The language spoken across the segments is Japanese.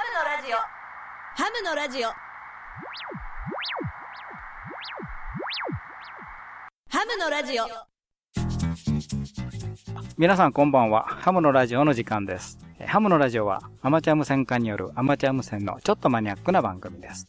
のラジオハムのラジオハムのラジオ皆さんこんばんは。ハムのラジオの時間です。ハムのラジオはアマチュア無線化によるアマチュア無線のちょっとマニアックな番組です。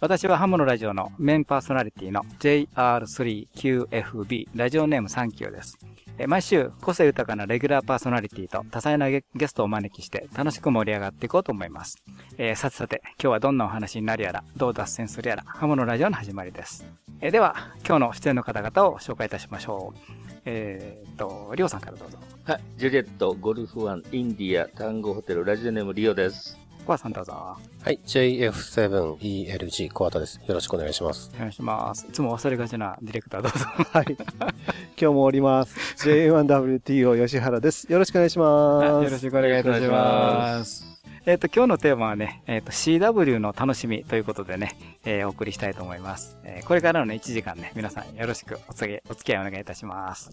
私はハムのラジオのメインパーソナリティの JR3QFB ラジオネームサンキューです。毎週個性豊かなレギュラーパーソナリティと多彩なゲストをお招きして楽しく盛り上がっていこうと思います。えー、さてさて、今日はどんなお話になるやら、どう脱線するやら、ハムのラジオの始まりです。えーでは、今日の出演の方々を紹介いたしましょう。えーっと、りょうさんからどうぞ。はい、ジュリエット、ゴルフワン、インディア、タンゴホテル、ラジオネームリオです。コアさんどうぞ。はい、JF7ELG コアタです。よろしくお願いします。お願いします。いつも忘れがちなディレクターどうぞ。はい。今日もおります。J1WTO 吉原です。よろしくお願いします。よろしくお願いいたします。えっ、と、今日のテーマはね、えっ、と、CW の楽しみということでね、えーお送りしたいと思います。えーこれからのね、1時間ね、皆さんよろしくお付きお付き合いお願いいたします。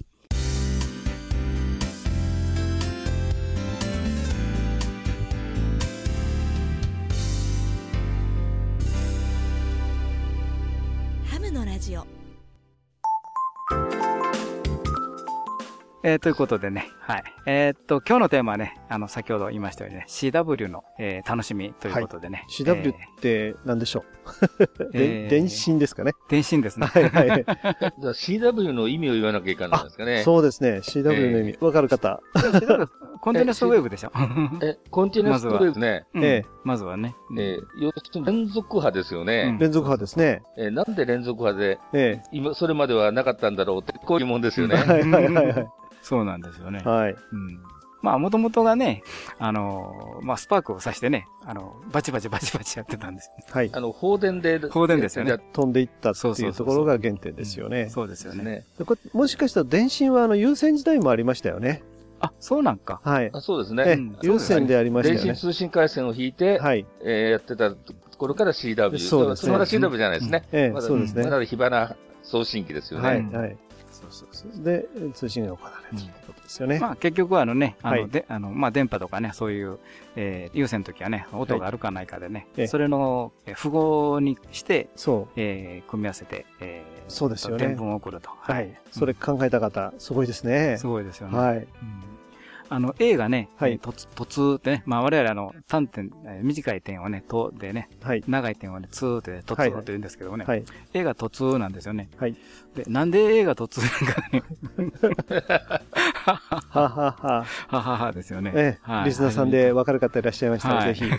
ラジオえーということでね、はい。えっ、と、今日のテーマはね、あの、先ほど言いましたようにね、CW の、えー楽しみということでね。CW っえて何でしょう、えーで電信ですかね？ー電信ですね。はいはい。じゃあ CW の意味を言わなきゃいかんないんですかね。そうですね。CW の意味。わかる方。コンテナスウェーブでしょ。え、コンティネストウェーブですね。うんええまずはね。えー要するに連続波ですよね。連続波ですね。えーなんで連続波で、え今、それまではなかったんだろうって、こういうもんですよえ。ね。はいはいはいはい。そうなんですよね。はい。うん。まあ、もともとがね、あのーまあ、スパークを刺してね、あの、バチバチバチバチやってたんです。はい。あの、放電で。放電ですよねや飛んでいったっていうところが原点ですよね。そうですよね。ですね。でこれもしかしたら電信はあの優先時代もありましたよね。あ、そうなんか。はい。あそうですえね。ん優先でありました電信。通信回線を引いて、はい。えーやってたところから CW。そうですねまだ CW じゃないですね。ええまだそうですねまだ火花送信機ですよね。はい。うんはい。そうそうそう。で、通信が行われるということですよね。まあ、結局はあのね、あの、はいで、あの、まあ、電波とかね、そういう、えー、有線の時はね、音があるかないかでね、ええそれの、えー符号にして、そう。えー、組み合わせて、えー、そうですよね伝聞を送ると。はい。それ考えた方、すごいですねす。ごいですよね。はい。うんあの、A がね、はいえー突、突ってね、まあ我々あの、3点、えー短い点をね、とでね、はい。長い点をね、つーってね、突はいと言うんですけどもね、はい。A が突なんですよね。はい。で、なんで A が突なんかね、ははは。はははですよね。ええ、はいリスナーさんで分かる方いらっしゃいましたら、はいぜひ、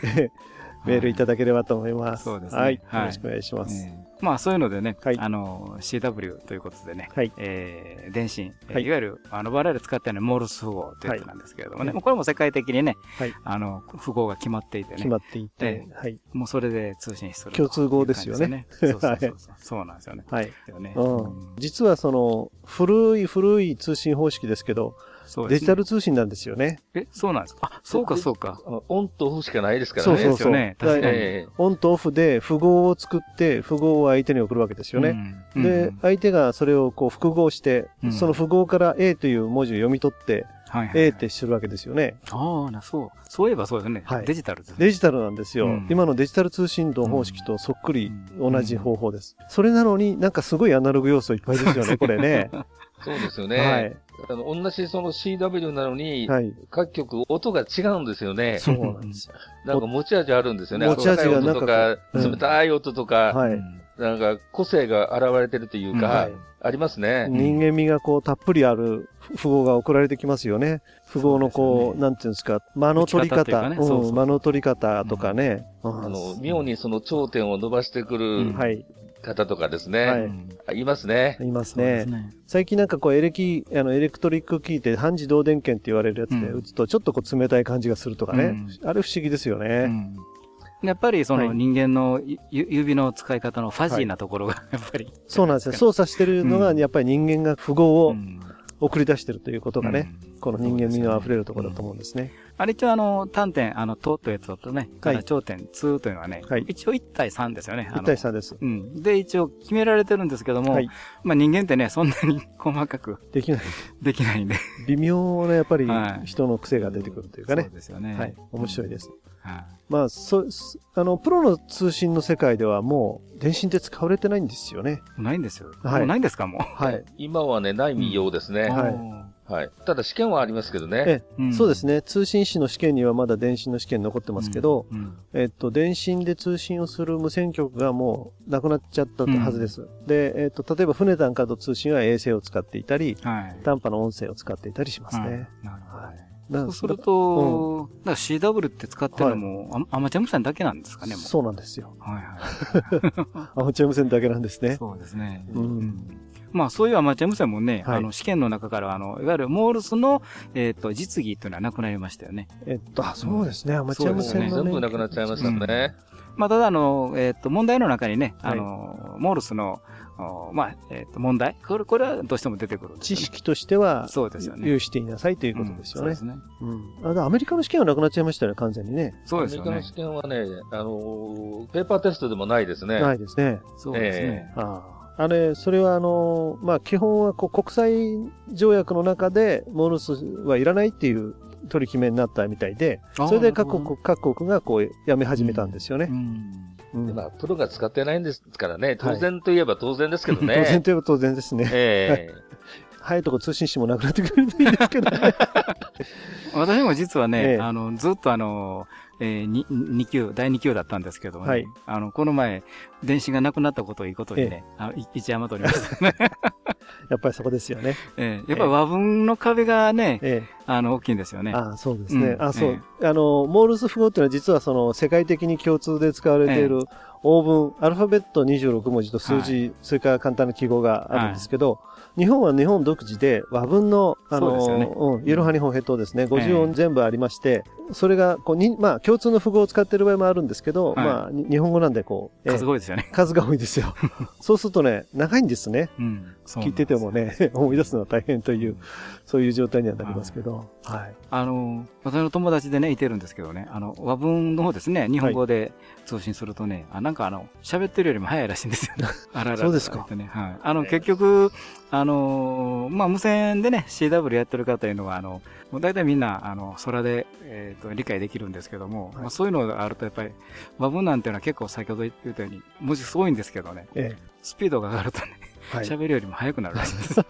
メールいただければと思います。そうですねはい。よはいろしくお願いします。えーまあそういうのでね、はい。あの、CW ということでね、はい。えー電信、えーはい。い、わゆる、あの、我々使ってるのはモールス符号というやつなんですけれどもね、はい。これも世界的にね、はい。あの、符号が決まっていてね、決まっていてえ、はい。もうそれで通信すると共通語ですよね。そうそうそうそう。そうなんですよね。はい。ですよね。うん。実はその、古い古い通信方式ですけど、そうですねデジタル通信なんですよね。え、そうなんですか？あ、そうかそうか。あのオンとオフしかないですからね。そうそうそう。ですよね確かにだええオンとオフで符号を作って、符号を相手に送るわけですよね。うん。で、相手がそれをこう複合して、うんその符号から A という文字を読み取って、はいはい、A ってするわけですよね。ああ、な、そう。そういえばそうですね。はいデジタルですね。デジタルなんですよ。うん今のデジタル通信道方式とそっくり同じ方法です。それなのになんかすごいアナログ要素いっぱいですよね、これね。そうですよね。はい。あの、同じその CW なのに、はい。各局音が違うんですよね。そうなんですよ。なんか持ち味あるんですよね。持ち味がなんか温かい音とか、うん冷たい音とか、はい。うんなんか個性が現れてるというか、はいありますね。人間味がこうたっぷりある符号が送られてきますよね。符号のこう、そうねなんていうんですか、間の取り方ねそうそううん、間の取り方とかね。うんあの、妙にその頂点を伸ばしてくうんるはい。方とかですはね。いうんあいますね。いますね。すね。最近なんかこうエレキ、あの、エレクトリックキーって半自動電源って言われるやつでうん打つとちょっとこう冷たい感じがするとかね。あれ不思議ですようね。んやっぱりそのはい人間のゆ指の使い方のファジーなところが、やっぱり。そうなんですよ。操作してるのがうんやっぱり人間が符号をうん送り出してるということがね、うんこの人間味の溢れるところだと思うんですね。あれ一応あの、単点、あの、とというやつとね、から頂点2というのはね、はい一応1対3ですよね。あの1対3です。うん。で、一応決められてるんですけども、はいまあ人間ってね、そんなに 細かくできない。できないんで。微妙なやっぱりはい人の癖が出てくるというかねそう。ですよね。はい。面白いです。はい。まあ、そ、すあの、プロの通信の世界ではもう電信って使われてないんですよね。ないんですよ。はいないんですか、もう。はい。今はね、ないみようですね。はいはい。ただ試験はありますけどね。えうんそうですね。通信士の試験にはまだ電信の試験残ってますけど、うんえっと、電信で通信をする無線局がもうなくなっちゃったはずです。で、えっと、例えば船なんかと通信は衛星を使っていたり、はい。短波の音声を使っていたりしますはいね。なるほどはいそうすると、だから CW って使ってるのも、アアマチュア無線だけなんですかね、もう。そうなんですよ。はいは アマチュア無線だけなんですい。ね。そうですね。うんまあそういうアマチュア無線もね、はいあの試験の中から、あの、いわゆるモールスの、えっ、と、実技というのはなくなりましたよね。えっと、あ、そうですね。アマチュア無線のね。全部なくなっちゃいましたね。まあただあの、えっ、と、問題の中にね、あの、モールスの、おまあ、えっ、と、問題これ、これはどうしても出てくるね、知識としては、そうですよね。有していなさいということですよねうん。そうですね。うん。アメリカの試験はなくなっちゃいましたよね、完全にね。そうですよねアメリカの。試験はね、あのーペーパーテストでもないですね。ないですね。そうですね。ああ。あれ、それはあの、まあ、基本はこう国際条約の中で、モールスはいらないっていう取り決めになったみたいで、あそれで各国、各国がこう、やめ始めたんですよね。うん。まあ、プロが使ってないんですからね、当然といえば当然ですけどね。当然といえば当然ですね。え早いとこ通信士もなくなってくれるといいですけどね。私も実はね、ええあの、ずっとあの、えー、に二級、第2級だったんですけどもね、はい。あの、この前、電子がなくなったことをいいことにね、あ一山取りました。ね。やっぱりそこですよね。ええ。やっぱり和文の壁がね、えあの、大きいんですよね。え。ああ、そうですね。うん。あそう、えあの、モールス符号っていうのは実はその世界的に共通で使われている英文、アルファベット26文字と数字、それから簡単な記号があるんですけど、日本は日本独自で和文の、あの、そうん、イエロハ日本ヘッドですね、50音全部ありまして、それが、こう、に、まあ、共通の符号を使ってる場合もあるんですけど、はいまあ、に日本語なんでこう、ええ数が多いですよね。数が多いですよ。そうするとね、長いんですね。うん。聞いててもね、思い出すのは大変という、そういう状態にはなりますけど、はい。あの、私の友達でね、いてるんですけどね、あの、和文の方ですね、日本語で通信するとね、あなんかあの、喋ってるよりも早いらしいんですよね。あららそうですかね。はい。あの、結局、あの、まあ、無線でね、CW やってる方というのは、あの、もう大体みんな、あの、空で、えっ、と、理解できるんですけども、まあ、そういうのがあると、やっぱり、和文なんていうのは結構先ほど言ったように、文字すごいんですけどね、えスピードが上がるとね、え。はい。喋るよりも速くなるらしいです。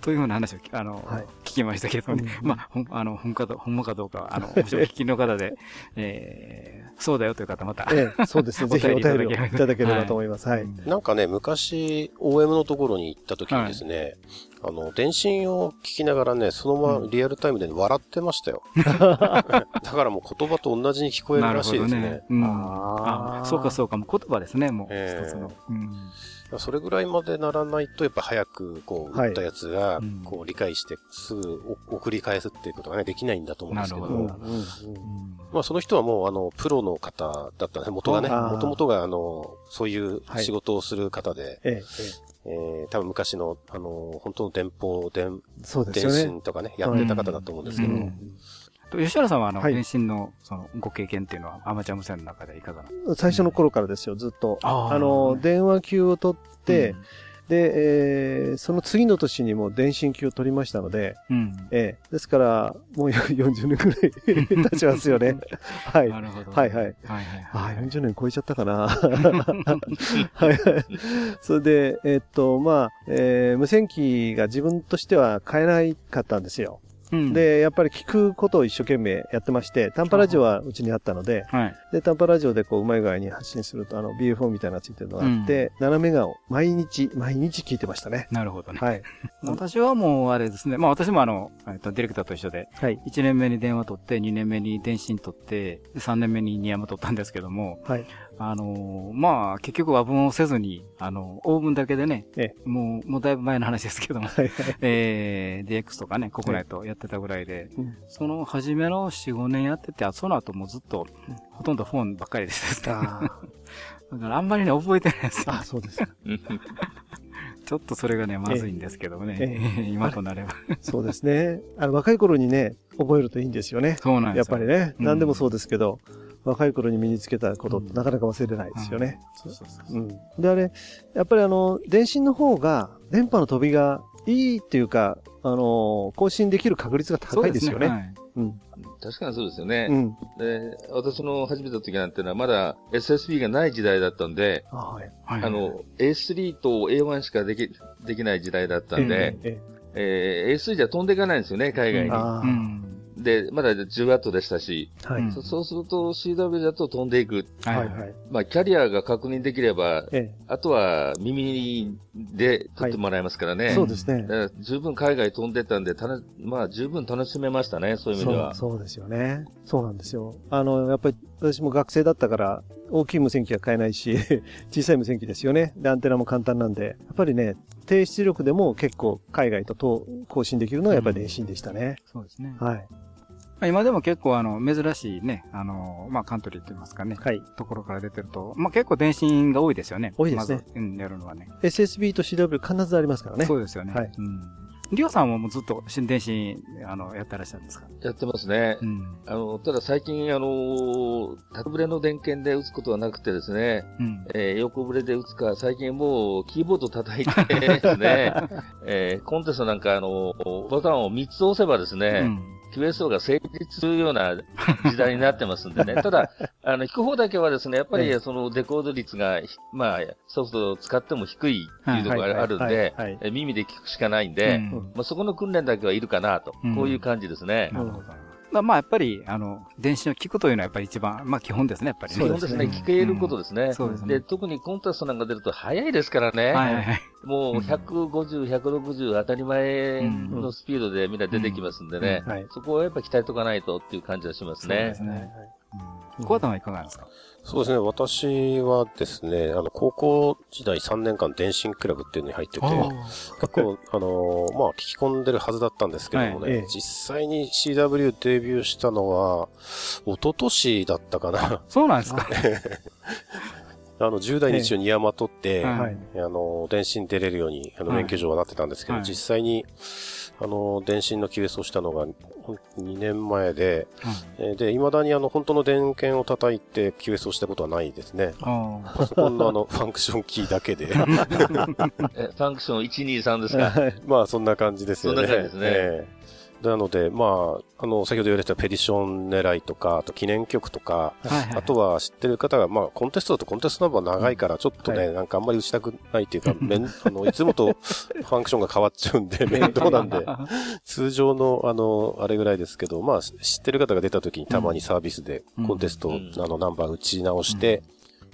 というふうな話をきあの、はい聞きましたけどね。うんまあ、ほん、あの、ほんかど、ほんまかどうかは、あの、もしお聞きの方で、えー、そうだよという方また。ええ、そうですね。ぜひおお便り便りをいただければと思います。はい。なんかね、昔、OM のところに行った時にですね、あの、電信を聞きながらね、そのままリアルタイムで笑ってましたよ。だからもう言葉と同じに聞こえるらしいですね。うん。あー。あそうかそうか、もう言葉ですね、もう、ええ。一つの。うん。それぐらいまでならないと、やっぱ早く、こう、はい打ったやつがうん、こう、理解して、すぐお送り返すっていうことがね、できないんだと思うんですけど、ど。まあその人はもう、あの、プロの方だったね、元がね、あー。元々が、あの、そういう仕事をする方で、ええ、ええー多分昔の、あの、本当の電報、電、えそうです電。信とかね、やってた方だと思うんですけど、うん。と吉原さんは、あの、はい。電信の、その、ご経験っていうのは、アマチュア無線の中でいかが？な最初の頃からですよ、ずっと。あの、電話級を取って、うんで、えーその次の年にも電信級を取りましたので、うん。ええですから、もう40年くらい 経ちますよね。はい。はなるほど。いはい。はいはいあはい。あ、40年超えちゃったかな。はいはい。それで、えっと、まあ、えー無線機が自分としては買えないかったんですよ。うん、で、やっぱり聞くことを一生懸命やってまして、短波ラジオはうちにあったので、はい。で、短波ラジオでこう、うまい具合に発信すると、あの、BFO みたいなついてるのがあって、7メガを毎日、毎日聞いてましたね。なるほどね。はい。私はもうあれですね。まあ私もあの、えっと、ディレクターと一緒で、はい。1年目に電話取って、2年目に電信取って、で3年目にニヤマ取ったんですけども、はい。あのーまあ結局和文をせずに、あの、オーブンだけでね、えもう、もうだいぶ前の話ですけども。えー、DX とかね、国内とやってたぐらいで、うんその初めの4、5年やってて、あその後もうずっと、ほとんどフォンばっかりでした だからあんまりね、覚えてないですあ、よあ。そうですか。ちょっとそれがね、まずいんですけどもね、え今となれば。そうですね。あの、若い頃にね、覚えるといいんですよね。そうなんですよ。やっぱりね、うん何でもそうですけど、若い頃に身につけたことってなかなか忘れないですよね。そうそうそう。うん。で、あれ、やっぱりあの、電信の方が、電波の飛びがいいっていうか、あの、更新できる確率が高いですよね。はいうん。確かにそうですよね。うん。で、私の始めた時なんてのはまだ SSB がない時代だったんで、あはい。はいあの、A3 と A1 しかでき、できない時代だったんで、ええー A3 じゃ飛んでいかないんですよね、海外に。うん。で、まだ10ワットでしたし、はい。うんそそうすると CW だと飛んでいく。ははいいはい。まあ、キャリアが確認できれば、えあとは耳で撮ってもらえますからね。え。そうですねだ。から十分海外飛んでたんで、たなまあ十分楽しめましたね、そういう意味では。そうそうですよね。そうなんですよ。あの、やっぱり私も学生だったから、大きい無線機は買えないし、小さい無線機ですよね。で、アンテナも簡単なんで、やっぱりね、低出力でも結構海外とと更新できるのはやっぱり電信でしたね。そうですね。はい。まあ今でも結構あの、珍しいね、あの、まあカントリーって言いますかね。はい。ところから出てると、まあ結構電信が多いですよね。多いですねまず、うん、やるのはね。SSB と CW 必ずありますからね。そうですよね。はいうん。りょうさんはもうずっと電信、あの、やってらっしゃるんですか？やってますね。うん。あの、ただ最近、あの、タブレの電源で打つことはなくてですね、うん。えー横ブレで打つか、最近もうキーボード叩いてですね、えーコンテストなんかあの、ボタンを3つ押せばですね、うん。QSO が成立するような時代になってますんでね。ただ、あの、弾く方だけはですね、やっぱええりそのデコード率が、ひまあ、ソフトを使っても低いっていうところがあるんはいで、耳で聞くしかないんで、うんまあ、そこの訓練だけはいるかなと、うんこういう感じですね。なるほど。まあまあやっぱり、あの、電信を聞くというのはやっぱり一番、まあ基本ですね、やっぱりね。基本ですね、聞けることですね。そうですねで、特にコンテストなんか出ると早いですからね。はいはいはい。もううん150、160当たり前のスピードでみんな出てきますんでね。うんはいそこをやっぱ鍛えとかないとっていう感じはしますね。そうですね。うん。コアタンはいかがですか？そうですね。私はですね、あの、高校時代3年間電信クラブっていうのに入ってて、結構、あのーまあ、聞き込んでるはずだったんですけどもね、はいええ。実際に CW デビューしたのは、一昨年だったかな。そうなんですか。あの、10代に一応ニヤマ取って、はい。はい。あの、電信出れるように、あの、はい。免許証はなってたんですけど、はい。実際に、あの、電信の QS をしたのが、ほん2年前で、えーで、未だにあの、本当の電源を叩いて QS をしたことはないですね。あパソコンのあの、ファンクションキーだけで。えファンクション123ですか？まあ、そんな感じですよね。そんな感じですねええなので、まあ、あの、先ほど言われたペディション狙いとか、あと記念曲とか、あ。はいはい。あとは知ってる方が、まあ、コンテストだとコンテストナンバー長いから、ちょっとね、はなんかあんまり打ちたくないっていうか、めんあの、いつもとファンクションが変わっちゃうんで、面倒なんで、通常の、あの、あれぐらいですけど、まあ、知ってる方が出た時にたまにサービスでうんコンテスト、うんあの、ナンバー打ち直して、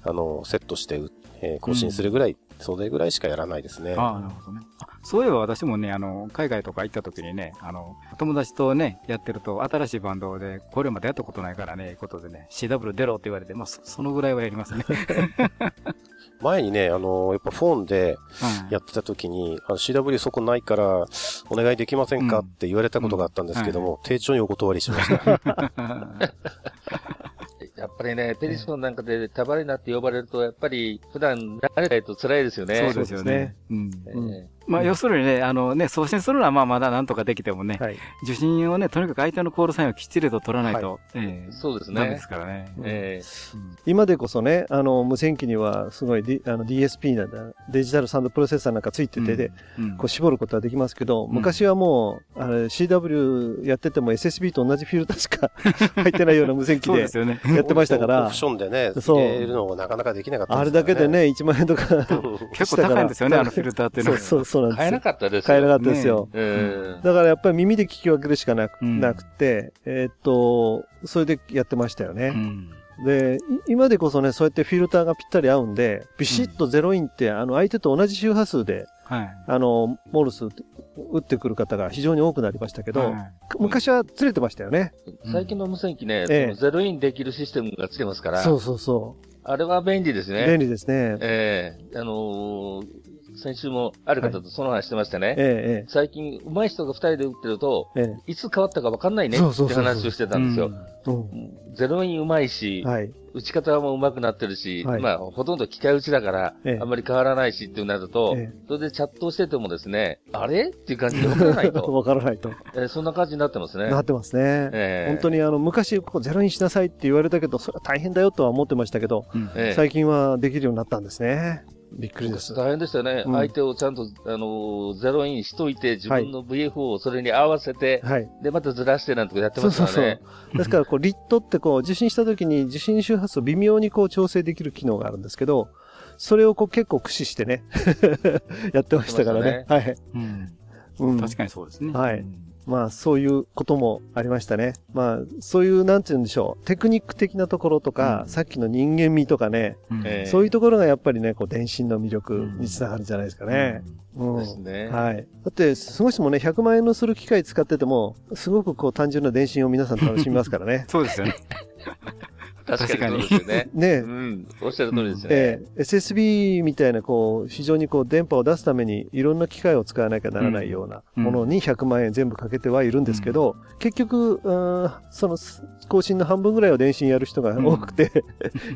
あの、セットして、えー更新するぐらい、それぐらいしかやらないですね。ああ、なるほどね。あそういえば私もね、あの、海外とか行った時にね、あの、友達とね、やってると、新しいバンドで、これまでやったことないからね、いうことでね、CW 出ろって言われて、まあ、そそのぐらいはやりますね。前にね、あの、やっぱフォンではいやってた時に、あの CW そこないから、お願いできませんかうんって言われたことがあったんですけども、丁重にお断りしました。やっぱりね、ペディションなんかでタバレナって呼ばれると、やっぱり普段慣れないと辛いですよね。そうですよね。まあ、要するにね、あのね、送信するのはまあまだなんとかできてもね、はい。受信をね、とにかく相手のコールサインをきっちりと取らないと、ええそうですねダメです。からね。え今でこそね、あの、無線機にはすごい、D、あの DSP なんだ、デジタルサウンドプロセッサーなんかついててで、うんこう絞ることはできますけど、昔はもう、あれ CW やってても SSB と同じフィルターしか 入ってないような無線機で。やってましたからオプ、ションでね、そう入れるのがなかなかできなかったあれだけで。ね、1万円とか 結構高いんですよね、あのフィルターっていうのは。そうそう、そうなんです買えなよ。かったですよ。買えなかったですよ。ええだからやっぱり耳で聞き分けるしかなく,、うんなくて、えーっと、それでやってましたよね。うん。で、い今でこそね、そうやってフィルターがぴったり合うんで、ビシッとゼロインって、あの、相手と同じ周波数で、はい。あの、モルス打ってくる方が非常に多くなりましたけど、はい昔はずれてましたよね。最近の無線機ね、えゼロインできるシステムがついてますから、そうそうそあれは便利ですう。ね。便利ですね。ええあのー先週もある方とその話してましてね、え最近、上手い人が二人で打ってると、え、ええ。いつ変わったか分かんないねって話をしてたんですよ。うん。ゼロイン上手いし、はい。打ち方も上手くなってるし、はいまあ、ほとんど機械打ちだから、ええあんまり変わらないしってなると、ええそれでチャットをしててもですね、あれっていう感じで分からないと。わからないと。えーそんな感じになってますね。なってますね。ええ本当にあの、昔、ここゼロにしなさいって言われたけど、それは大変だよとは思ってましたけど、うんええ最近はできるようになったんですね。びっくりです。大変でしたよね、うん相手をちゃんと、あのーゼロインしといて、自分の VFO をそれに合わせて、はい。で、またずらしてなんてことやってそうますからね。そうそう。ですから、こう、リットってこう、受信した時に受信周波数を微妙にこう、調整できる機能があるんですけど、それをこう結構駆使してね、やってましたからね。はい。うんうん。確かにそうですね。はいうんまあ、そういうこともありましたね。まあ、そういう、なんて言うんでしょう。テクニック的なところとか、うんさっきの人間味とかね、うんええそういうところがやっぱりね、こう、電信の魅力につながるんじゃないですかね。うん。ですね。はい。だって、すごい人もね、100万円のする機械使ってても、すごくこう、単純な電信を皆さん楽しみますからね。そうですよね。確かにそうですよね。ねう。ん。おっしゃる通りですよね。ええ SSB みたいな、こう、非常にこう、電波を出すために、いろんな機械を使わなきゃならないようなものに100万円全部かけてはいるんですけど、結局、うんその、更新の半分ぐらいは電信やる人が多くて、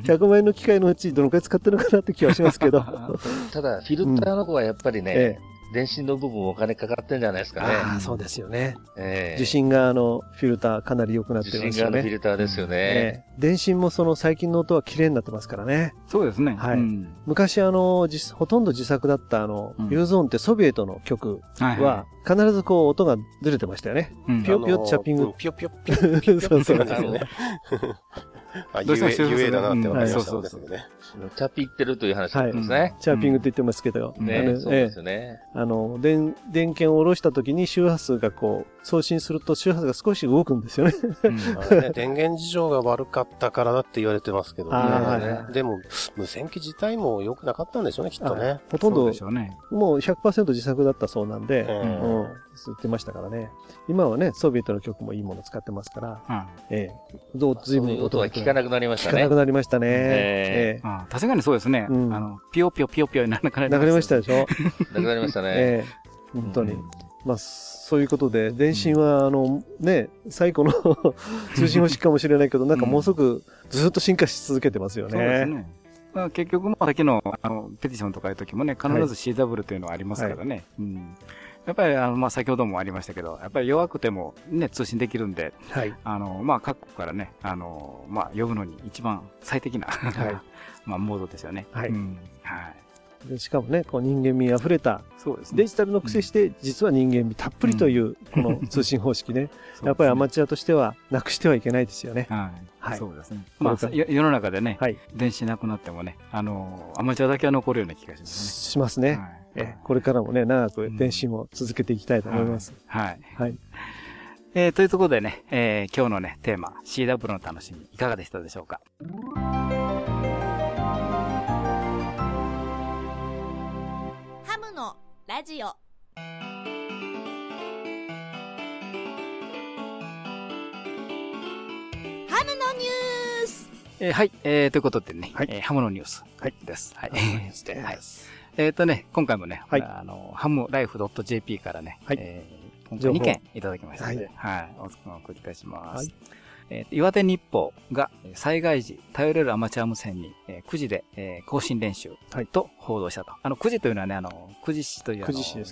100万円の機械のうちどのくらい使ってるのかなって気はしますけど。ただ、フィルターの子はやっぱりね、ええ電信の部分お金かかってんじゃないですかね。ああ、そうですよね。ええ受信側のフィルターかなり良くなって受ますよね。信側のフィルターですよね。ええ電信もその最近の音は綺麗になってますからね。そうですね。はいうん昔あの、実ほとんど自作だったあの、うんユーゾーンってソビエトの曲は必ずこう音がずれてましたよね。うんピヨピヨチャッピングピヨピヨピヨ そうそう。あ、どうしても UA、UA だなってわかりました。うんですね。チャピってるという話ですね。チャーピングって言ってますけど、ねそうですね。えあの、電、電源を下ろした時に周波数がこう、送信すると周波数が少し動くんですよね。うん。まあね 電源事情が悪かったからだって言われてますけど。あー。はいね。でも、無線機自体も良くなかったんでしょうね、きっとね。ほとんど。ね。もう100%自作だったそうなんで、ううん。ん、言ってましたからね。今はね、ソビエトの曲もいいもの使ってますから、うんええ、どう、随分音は聞かなくなりましたね。聞かなく。なりましたね。ええ。あ確かにそうですね。うん。あの、ピヨピヨピヨピヨにならなくなえ流れましたでしょ？なくなりましたね。ええ。本当に。うんまあ、そういうことで、電信は、あの、ね、最古の 通信方式かもしれないけど、なんかもうすぐずっと進化し続けてますよそうですね。ね。まあ、結局、まあ、さっきの、あの、ペティションとかいう時もね、必ず CW というのはありますからね。うん。やっぱり、あの、まあ、先ほどもありましたけど、やっぱり弱くてもね、通信できるんで、はい。あの、まあ、各国からね、あの、まあ、呼ぶのに一番最適な、はい まあ、モードですよね。はいうんはい。でしかもね、こう人間味あふれたそうですね。デジタルの癖して、実は人間味たっぷりという、この通信方式ね。やっぱりアマチュアとしては、なくしてはいけないですよね。はい。はいそうですね。まあ、世の中でね、はい。電子なくなってもね、あの、アマチュアだけは残るような気がしますしますね。ね。はいえこれからもね、長く電信を続けていきたいと思います。はい。はい。えーというところでね、えー今日のね、テーマ、CW の楽しみ、いかがでしたでしょうか？ラジオ。ハムのニュース。えーはい、えーということでね、はい。えーハムのニュースはい。です。はい。です。はい。えっ、とね、今回もね、はい。あの、ハムライフ .jp からね、はい。えー今回2情報件いただきましたので、ははい、お送りいたします。はいえー岩手日報がえー災害時頼れるアマチュア無線に、えー9時で、えー更新練習はいと報道したと。あの、9時というのはね、あの、9時市という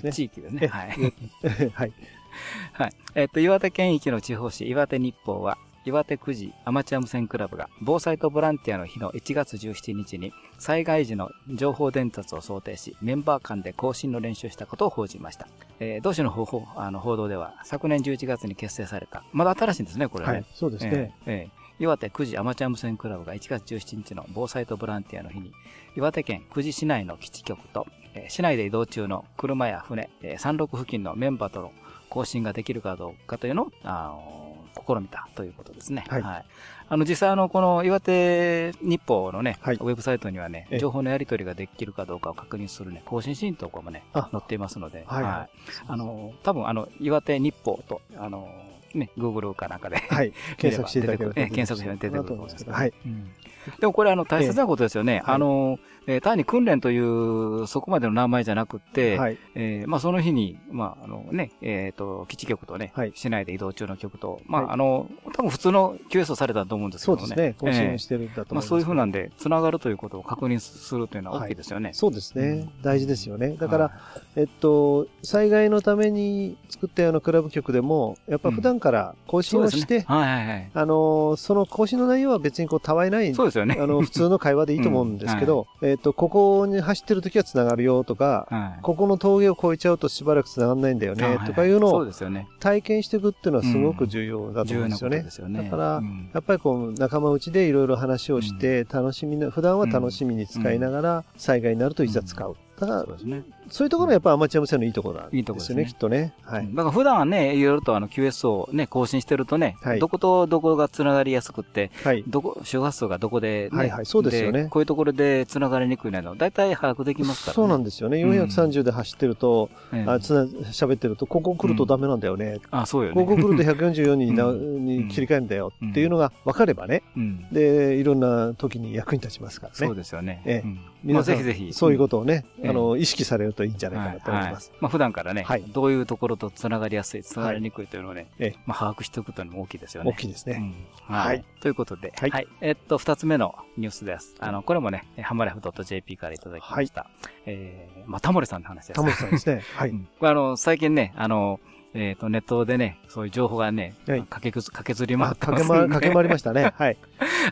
ね地域ですえね。はい。はい。はい。えっ、と、岩手県域の地方紙、岩手日報は、岩手9時アマチュア無線クラブが、防災とボランティアの日の1月17日に、災害時の情報伝達を想定し、メンバー間で更新の練習をしたことを報じました。えー同種の方法、あの、報道では、昨年11月に結成された、まだ新しいんですね、これね。はい。そうですね。ええええ岩手久慈アマチュア無線クラブが1月17日の防災とボランティアの日に、岩手県久慈市内の基地局と、えー市内で移動中の車や船、えー山麓付近のメンバーとの交信ができるかどうかというのを、あのー試みたということですね。はいあの、実際あの、この岩手日報のね、はいウェブサイトにはねええ、情報のやり取りができるかどうかを確認するね、更新シーンとかもね、あ載っていますので、はいはいあの、多分あの、岩手日報と、あの、ね、Google かなんかで、はい。検索していただければええ検索して出てくるとと思いますけど。はい。うんでもこれあの大切なことですよね。はいあの、えー単に訓練という、そこまでの名前じゃなくって、はい。えーまあその日に、まああのね、えっ、と、基地局とね、はい市内で移動中の局と、まあ、はいあの、多分普通の QS をされたと思うんですけどね。そうですね。更え新えしてるんだと思います。まあそういうふうなんで、つながるということを確認するというのは大きいですよね。そうですね。うん大事ですよね。だから、はいえっと、災害のために作ったようなクラブ局でも、やっぱ普段から更新をして、はいはいはい。あの、その更新の内容は別にこう、たわいない、そうですよね。あの、普通の会話でいいと思うんですけど、えっと、ここに走ってる時は繋がるよとか、はい。ここの峠を越えちゃうとしばらく繋がんないんだよね、はとかいうのを。体験していくっていうのはすごく重要だと思うんですよね。ですよね。だからうんやっぱりこう仲間内でいろいろ話をして、楽しみな、普段は楽しみに使いながら、災害になるといざ使う。だからそう、ですね。そういうところがやっぱアマチュア無線のいいところなんいいとこでよね、ですすねきっとね。はい。だから普段はね、いろいろとあの QS をね、更新してるとね、はいどことどこが繋がりやすくって、はい。どこ、周波数がどこで、ね、はいはいそうですよねこういうところで繋がりにくいの、大体把握できますからね。そうなんですよね。うん430で走ってると、ええあ、つな、喋ってると、ここ来るとダメなんだよね。あ、そうよね。ここ来ると144にな、うんに切り替えるんだよっていうのが分かればね。うん。で、いろんな時に役に立ちますからね。そうですよね。ええうん皆さん、まあぜひぜひ。そういうことをね、うんあの、意識されるといいんじゃないかなと思います。はいまあ普段からね、はいどういうところと繋がりやすい、繋がりにくいというのをね、ええまあ把握しておくというのも大きいですよね。大きいですね。うんははいい。ということで、はいはい。えっと、二つ目のニュースです。あの、これもね、ハマレフ .jp からいただきました。えー、まあ、タモリさんの話です。タモリさんですね。はい。あの、最近ね、あの、えっ、と、ネットでね、そういう情報がね、はい駆けくず、駆けずり回あ、ってますんで駆け回、駆け回りましたね。はい。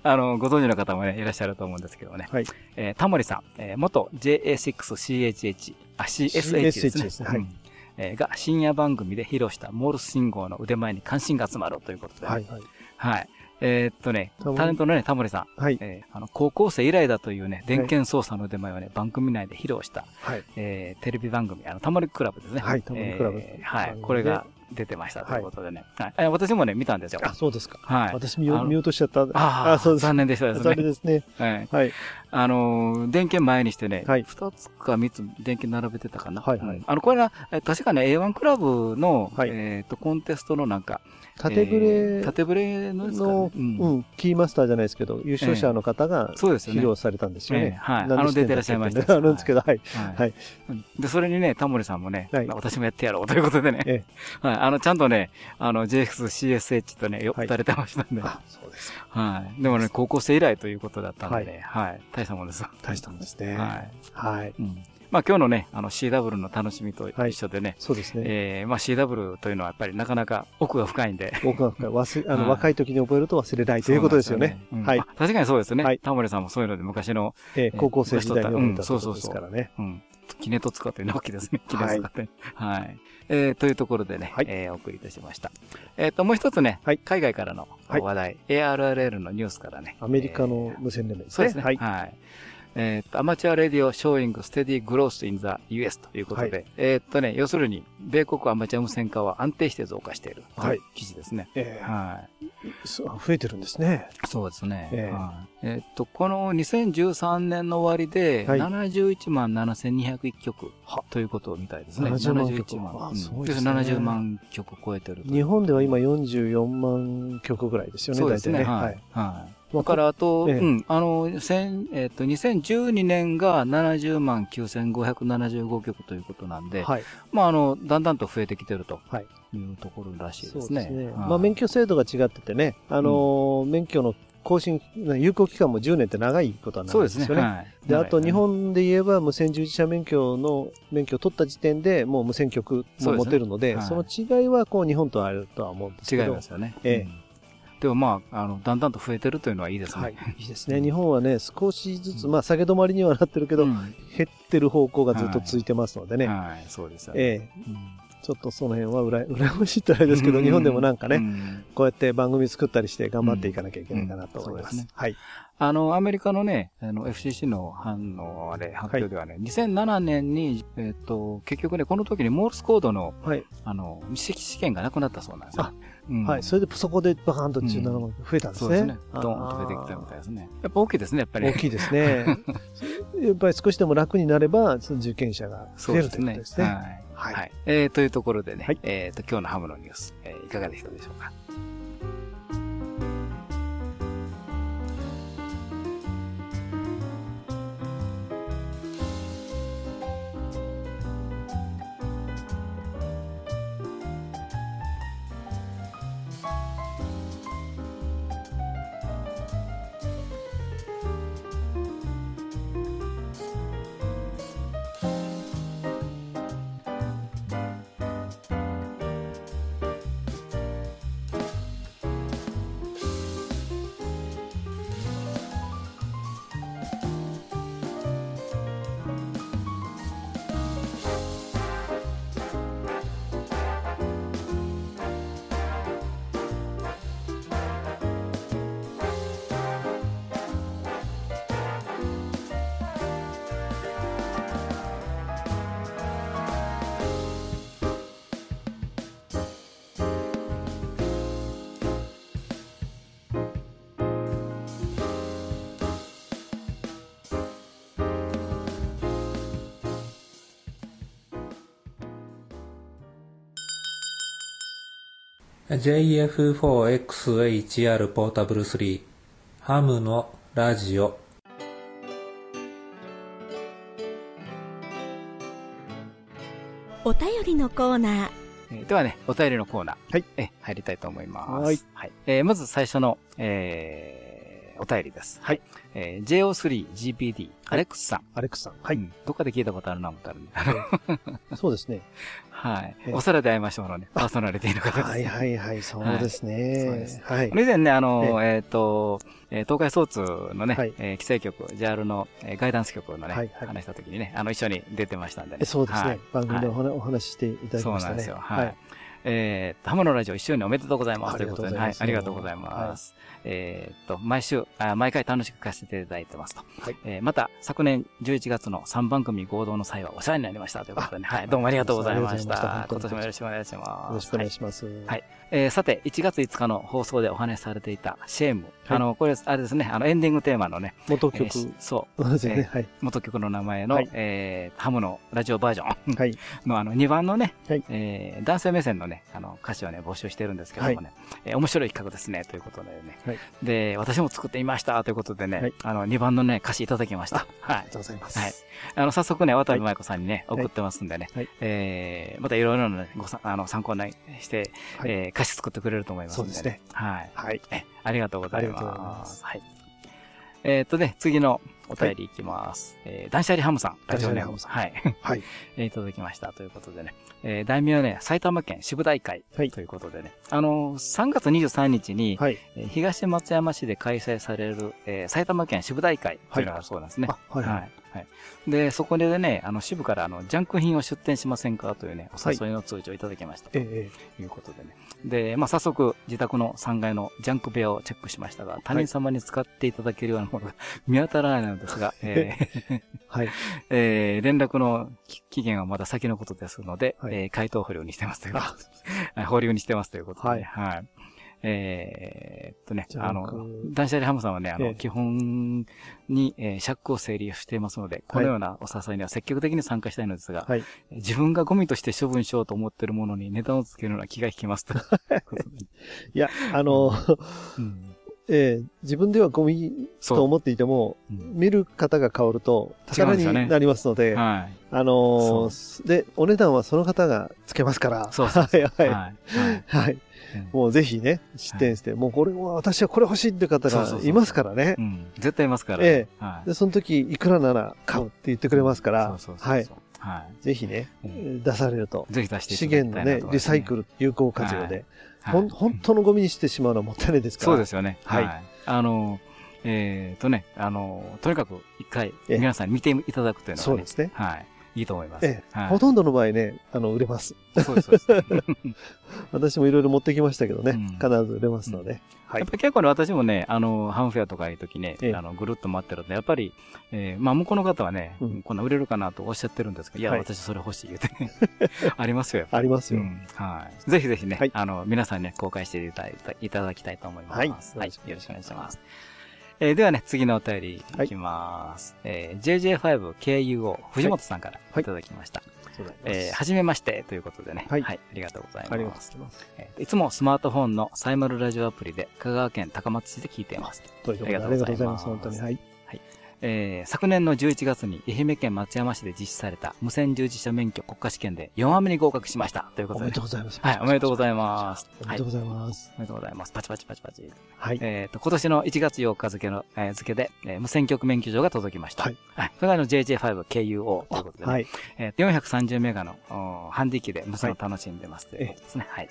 あの、ご存知の方もね、いらっしゃると思うんですけどね。はい。えータモリさん、えー元 JA6CHH、あ、CSH ですね。ですねはいうんえーが深夜番組で披露したモールス信号の腕前に関心が集まるということで、ね。はい。はい。はい。えーっとね、タレントのね、タモリさん、はい。えーあの、高校生以来だというね、電源操作の腕前をね、番組内で披露した、はい。えーテレビ番組、あの、タモリクラブですね。はいタモリクラブえーはいこれが出てましたということでね。はい。え私もね、見たんですよ。あ、そうですか。はい。私ミュあのミュートしちゃった。ああ、そうです。残念でしたです残念ね。ですね。はい。はい。あのー、電源前にしてね、はい二つか三つ電源並べてたかな。はいはいうんあの、これは、え確かね、A1 クラブの、はいえっと、コンテストのなんか、縦ブえレー縦ブレのうんうん、キーマスターじゃないですけど、優勝者の方が披そうですよね。露されたんですよええね。はいあの出てらっしゃいました あるんですけど、はい。はいで、それにね、タモリさんもね、はい私もやってやろうということでね、えはい、あの、ちゃんとね、あの、JXCSH とね、よはい打たれてましたんで、あ、そうですか。はい。でもね、高校生以来ということだったんでね、はい。大したもんです。大したもんですね。はい。はい。うん。まあ今日のね、あの CW の楽しみと一緒でね、そうですね。えー、まあ CW というのはやっぱりなかなか奥が深いんで。僕が忘れ、あの、はい若い時に覚えると忘れないということですよね。よね。うんあ確かにそうですね。はいタモリさんもそういうので昔の、えー高校生時代に覚えたうんことですからね。うん、キネト使っていうのは大きいですね。キネト使って。はい。えー、というところでね、はいえーお送りいたしました。えっ、と、もう一つね、はい海外からのはい話題、ARRL のニュースからね。アメリカえのー無線連盟ですね。そうですね。はい。はい。えっ、と、 Amateur Radio Showing Steady Growth in the US ということで、はえっ、とね、要するに、米国アマチュア無線家は安定して増加しているとはい記事ですね。えはい。ーそう増えてるんですね。そうですね。ええはいえっと、この2013年の終わりで、はい71万7201曲はということみたいですね。70万曲71万。あうんすごいですね70万曲超えてると。日本では今44万曲ぐらいですよね、そうですね。ははいい。。はい。まあだから、あと、ええうん、あの、千えっと、2012年が70万9575曲ということなんで、はい。まあ、あの、だんだんと増えてきてるとはいいうところらしいですね。そうですね。はいまあ、免許制度が違っててね、あのー免許の更新、有効期間も10年って長いことはなそうんでね。ですすよね。はい。で、あと日本で言えば無線従事者免許の免許を取った時点でもう無線局も持てるので、そそうですの違いはこう日本とあるとは思うんですけど。違いますよね。ええうんでもまあ、あの、だんだんと増えてるというのはいいですね。はい。いいですね。日本はね、少しずつ、まあ下げ止まりにはなってるけど、うん減ってる方向がずっと続いてますのでね。はい、そうですよね。えちょっとその辺はうら 羨ましいってあれですけど、日本でもなんかね、うんこうやって番組作ったりして頑張っていかなきゃいけないかなと思います。うんそうですねはい。あの、アメリカのね、あの、FCC の班の、あれ、発表ではね、2007年に、えっ、と、結局ね、この時にモールスコードの、はい。あの、密席試験がなくなったそうなんですよ。うんはい。それでそこでバカーンと17万増えたんですね。そうですね。ドーンと出てきたみたいですね。やっぱ大きいですね、やっぱり。大きいですね。やっぱり少しでも楽になれば、その受験者が増えるということですね。はい。ははいい。えー、というところでね、はいえっ、と、今日のハムのニュース、えーいかがでしたでしょうか？JF4XHR ポータブル3ハムのラジオお便りのコーナー。えーではね、お便りのコーナー。はい。え、入りたいと思います。はい。はい。えーまず最初の、えー、お便りです。はい。えー、JO3GPD、アレックスさん。アレックスさん。はい。うんどっかで聞いたことあるな、思ったらね。そうですね。はいえ。お皿で会いましょうのね、パーソナリティの方です。はいはいはい、そうですそうでねす。はい。以前ね、あの、えっ、と、えー東海総通のね、規制局、JAL の、えーガイダンス局のね、話した時にね、あの、一緒に出てましたんでね。えそうですはい。ね番組でお話ししていただきましたね。そうなんですよ。はい。えー、ハムのラジオ一周年おめでとうございます。あということで、ありがとうございますはい、ありがとうございます。えーっと、毎週あ、毎回楽しく貸していただいてますと。はいえーまた、昨年11月の3番組合同の際はお世話になりましたということでね。はい、どうもありがとうございました。した今年もよろしくお願いします。よろしくお願いします。はいえーさて、1月5日の放送でお話しされていたシェーム。はいあの、これ、あれですね、あの、エンディングテーマのね、元曲えー。そう、そうですよね。えはい。元曲の名前の、はいえーハムのラジオバージョンはい。のあの2番のね、はいえー男性目線のね、あの歌詞をね、募集してるんですけどもね、えー面白い企画ですね、ということでね。はいで、私も作ってみました、ということでね、はいあの2番のね、歌詞いただきました。はいありが。とうございます。はいあの、早速ね、渡はい辺舞子さんにね、はい送ってますんでね、はいえーまたいろいろなね、ごさあの参考にして、はいえー歌詞作ってくれると思いますんで、そうですね。はい。はい。え、ありがとうございありがとうございま。ますすはい。えーっとね、次のお便りいきます。えー断捨離ハムさん。ラジオネーム断捨はい。はい。えーいただきましたということでね。えー題名はね、埼玉県渋大会はいということでね。あのー、3月23日に、はい。えー東松山市で開催される、えー埼玉県渋大会というのがそうなんですね。あ、はい。はい。はい。はい。で、そこでね、あの、支部から、あの、ジャンク品を出店しませんかというね、お誘いの通知をいただきました。とええ、いうことでね。で、まあ、早速、自宅の3階のジャンク部屋をチェックしましたが、他人様に使っていただけるようなものが 見当たらないのですが、えーはい。えー連絡の期期限はまだ先のことですので、はいえー回答保留にしてますということではい保留にしてますということで、はいはい。えーっとねあの、断捨離ハムさんはね、あの、ええ。基本に、えー尺を整理していますので、このようなお誘いには積極的に参加したいのですが、はい。自分がゴミとして処分しようと思っているものに値段をつけるのは気が引きますと。いや、あの、うん。ええ自分ではゴミと思っていても、うん。見る方が変わると、宝になりますので、はい。あのーで、お値段はその方がつけますから、そうそうそう。はい、はい、はい。はい。もうぜひね、出店して、もうこれは私はこれ欲しいって方がいますからねう。ん。絶対いますから。で、その時、いくらなら買うって言ってくれますから。はい。はい。ぜひね、うん出されると。ぜひ出して資源のね、リサイクル、有効活用で、本当のゴミにしてしまうのはもったいないですから。そうですよね。は。はいいあの、えっとね、あの、とにかく一回、ええ皆さんに見ていただくというのがねそうで、すね。はい。いいと思います。ええはいほとんどの場合ね、あの、売れます。そうです、そうです。私もいろいろ持ってきましたけどね、うん必ず売れますので。はいやっぱり結構ね、私もね、あの、ハムフェアとかいう時ね、ええあの、ぐるっと回ってると、やっぱり、えーまあ、向こうの方はね、うんこんな売れるかなとおっしゃってるんですけど、いや、はい私それ欲しい言うてね、ありますよ。ありますよ。うんはい。ぜひぜひね、はいあの、皆さんにね、公開していただいたいただきたいと思います。はいはい。よろしくお願いします。えーではね、次のお便りいきます。えー JJ5KUO 藤本さんからはいいただきました。そうでございますえーはじめましてということでね。はいありがとうございます。ありがとうございます。えーいつもスマートフォンのサイマルラジオアプリで香川県高松市で聞いています。あありりがとうございます。がとうございます本当に。はい。えー昨年の11月に愛媛県松山市で実施された無線従事者免許国家試験で4話目に合格しました。というこおめとででとうございます。はい、おめでとうございます。はいおめでとうございます。おめでとうございます。パチパチパチパチ。はい。えっ、と、今年の1月8日付の、えー付で、えー無線局免許状が届きました。はい。それがあの JJ5KUO ということでね。はい。えー430メガのおハンディ機で無線を楽しんでますということですね。はい。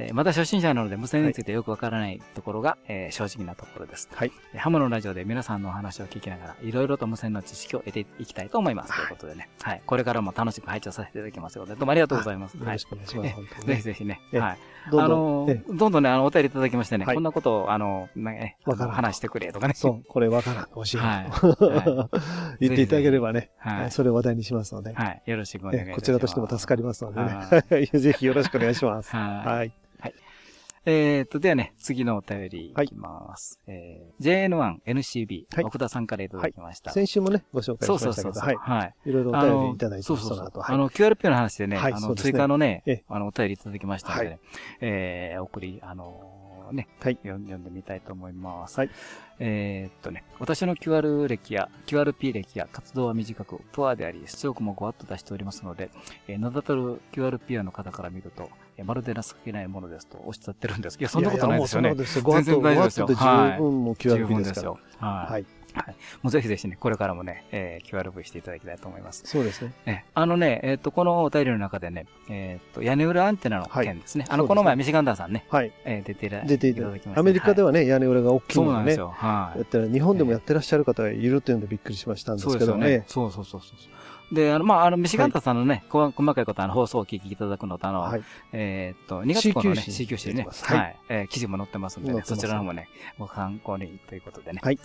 えーまた初心者なので無線についてよくわからないところが、えー正直なところです。はい。えーハムのラジオで皆さんのお話を聞きながら、いろいろと無線の知識を得ていきたいと思います。ということでね。はい。これからも楽しく拝聴させていただきますので、どうもありがとうございます。はいよろし。くお願いします。ぜねひぜひね。えはい。どんどあのどんどんね、あの、お便りいただきましてね、はいこんなことを、あの、ね、話してくれとかね。そう、これわからん。教えはいろ。言っていただければね、はいはいそれを話題にしますので、はい。よろしくお願いします。えこちらとしても助かりますのではね、ぜひよろしくお願いします。はい。はい。えーっと、ではね、次のお便りいきます。えー、JN1NCB、はい奥田さんからいただきました。先週もね、ご紹介しましたけど、そうそうそう。はい。はい。いろいろおあの便りいただいてそうそうそう。あの、QRP の話でね、あの、はいそうですね追加のねええ、あの、お便りいただきましたのでねは、えー、送り、あのー、ね、はい読んでみたいと思います。はい。えーっとね、私の QR 歴や、QRP 歴や活動は短く、プアであり、出力もごわっと出しておりますので、えー名だたる QRP の方から見ると、えーまるで情けないものですとおっしゃってるんですけど、いや、そんなことないですよね。ややもうそ。全然大丈夫ですよ5ワットで十分も十 QRP 分ですすよ。はい。はい。もうぜひぜひね、これからもね、えー QRV していただきたいと思います。そうですね。え、あのね、えっ、と、このお便りの中でね、えっ、と、屋根裏アンテナのはい件ですね。あの、そうですねこの前、ミシガンダーさんね、はい。えー出ていた出ていただだきました。アメリカでははね、屋根裏が大い、きいのでねそうなんです、よ。はいや。ってる日本でもやってらっしゃる方がいるっていうのでびっくりしましたんですけどそうですよねね。。そうそうそうそう。で、あの、まあ、あの、ミシガンダーさんのね、こわ細かいこと、あの、放送をお聞きいただくのと、あの、はい。えっと、2月号のね、CQ 誌にね。はい。はい、えー記事も載ってますんでね、そちらの方もね、ご参考にということでね。はい。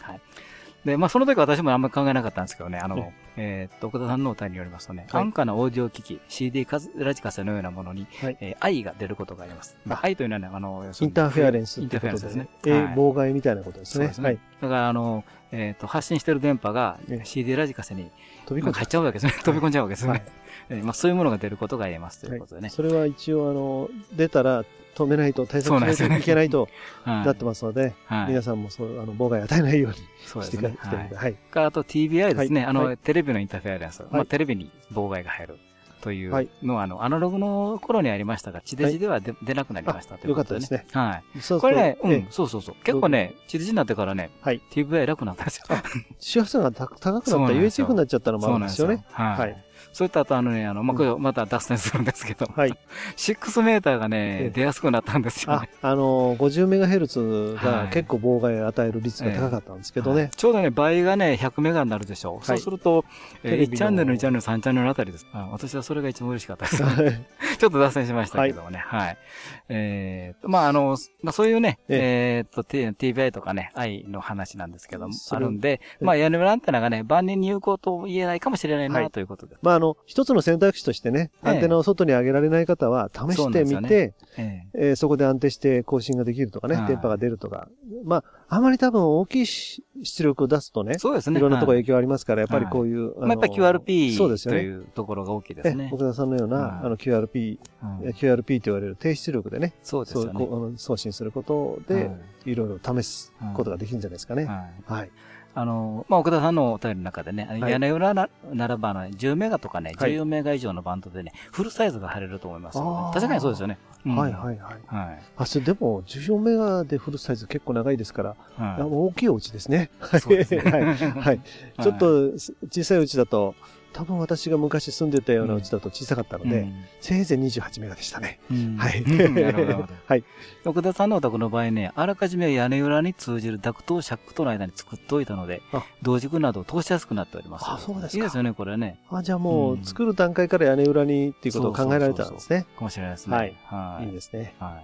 で、まあ、その時私もあんまり考えなかったんですけどね、あのえ、えーっと、奥田さんのお便りによりますとね、はい。安価なオーディオ機器、CD カズラジカセのようなものに、はい。えー I が出ることがあります。まあ、 I というのはね、あの、要するに interference interference ですね。えーはい。妨害みたいなことですね。そうですね。はい。だから、あの、えーっと、発信してる電波がええ。CD ラジカセに飛び込ん入っちゃうわけですね。飛び込んじゃうわけですね。まあ、そういうものが出ることが言えますということでね。それは一応、あの、出たら止めないと、対策しないといけないと はいなってますので、はい皆さんもそう、あの、妨害与えないようにしていそうですね。はいただきたいはい。かあと TBI ですね。あの、テレビのインターフェアレンス。まあ、テレビに妨害が入るというはいのは、あの、アナログの頃にありましたが、地デジでは出出なくなりましたということでね。よかったはい。そうこれね、うえん、そうそうそう。結構ね、地デジになってからね、はい TBI 楽になったんですよ。周波数が高高くなった UHF になっちゃったのもあるんですよね。はい。はいそういった後、あのね、あの、まあ、これまた脱線するんですけど、はい。6メーターがえねえ、出やすくなったんですよあね。、あのー、50MHz はいが結構妨害を与える率が高かったんですけどはいね。ちょうどね、倍がね、100メガになるでしょう。そうすると、えーテレビの1チャンネル、2チャンネル、3チャンネルあたりです。あ私はそれが一番嬉しかったです。ちょっと脱線しましたけどもね。はい。えーと、まあ、あの、まあ、そういうね、えーっと、TBI とかね、愛の話なんですけども、あるんで、えまあ、屋根裏アンテナがね、万人に有効と言えないかもしれないな、はいということで。まあ、あの、一つの選択肢としてね、ええアンテナを外に上げられない方は、試してみて、ええーそこで安定して更新ができるとかねはい、電波が出るとか。まあ、あまり多分大きいし出力を出すとねえ、そうですね。いろんなところはい影響ありますから、やっぱりこういう。まあ、やっぱり QRP そうですよね。というところが大きいですね。え奥田さんのような、はいあの QRP、うん QRP と言われる低出力でね、そうですよね。送信することで、いろいろ試すことができるんじゃないですかね。はいはい。あの、まあ、奥田さんのお便りの中でね、あのはい屋根裏なならばの10メガとかね、はい14メガ以上のバンドでね、フルサイズが貼れると思います。確かにそうですよね。うんはいはいはい。はい。あ、それでも、14メガでフルサイズ結構長いですから、はい大きいお家ですね。はい。そうですね はい。はい。ちょっとす小さい家だと、多分私が昔住んでたような家だと小さかったので、せいぜい28メガでしたね。うんはい。はい。奥 田さんのお宅の場合ね、あらかじめ屋根裏に通じるダクトをシャックとの間に作っておいたのであ、同軸などを通しやすくなっております。あそうですかいいですよね、これね。あ、じゃあもうんう、作る段階から屋根裏にっていうことを考えられたんですね。かもしれないですね。はいはいいいですね。は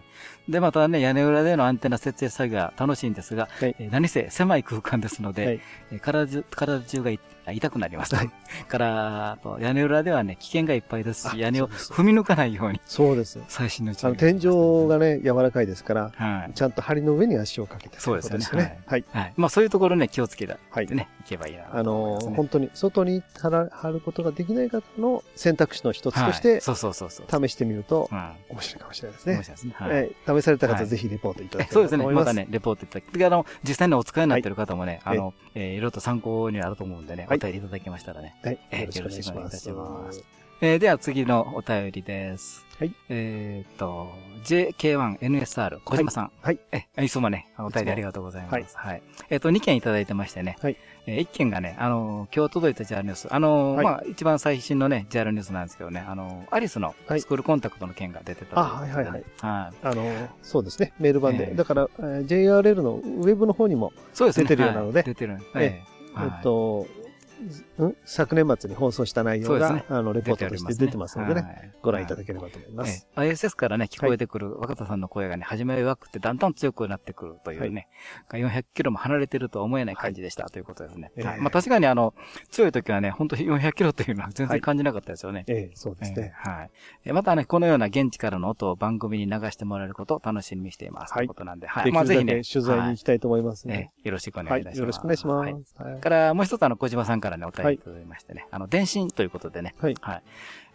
い。で、またね、屋根裏でのアンテナ設営作業が楽しいんですが、はいえー何せ狭い空間ですので、はいえー体中体中痛くなります。はいから、屋根裏ではね、危険がいっぱいですあし、屋根をそうです踏み抜かないように、そうです。最新の注意あの、天井がね、柔らかいですから、はい。ちゃんと梁の上に足をかけてそうですよねはい。はい。まあそういうところね、気をつけてはいね、いけばいいなとあの。本当に、外に貼ることができない方の選択肢の一つとしてはい、そうそうそうそう。試してみるとうん。面白いかもしれないですね面白い。ですね。はい。えー試された方ぜひレポートいただえきたそうですね。いと思います。またね、レポートいただき。であの、実際にお使いになってる方もね、はいあの、えーいろいろと参考になると思うんでね、はいお便りいただきましたらね。はい。えーよろ。しくお願いいたしますえーでは次のお便りです。はい。えーっと、JK1NSR、小島さん。はい。え、いつもね、お便りありがとうございます。はい。えーっと、2件いただいてましてね。はい。えー、1件がね、あの、今日届いた JR ニュース。あの、はいまあ、一番最新のね、JR ニュースなんですけどね、あの、アリスのはいスクールコンタクトの件が出てたということでねあはいはいはい。はい。あの、そうですね。メール版で。ええだから、えー JRL のウェブの方にも、そうですね。出てるようなのではい出てる。ええええっと、ん？昨年末に放送した内容が、ねあの、レポートとして出てますのでね、はいご覧いただければと思いまえす。え ISS からね、聞こえてくる若田さんの声がね、初めは弱くてだんだん強くなってくるというね、400キロも離れてるとは思えない感じでした、ということですね。ええはいまあ確かにあの、強い時はね、本当に400キロというのは全然感じなかったですよね。ええ、そうですね。えーはい。えーまたね、このような現地からの音を番組に流してもらえることを楽しみにしています。はいということなんで、はい。まあぜひね取材に行きたいと思いますはいね。えーよろしくおはい願いいたします。よろしくお願いしまはいす。から、もう一つあの、小島さんからね、お便りい。ただきましてね、あの、電信ということでね、はい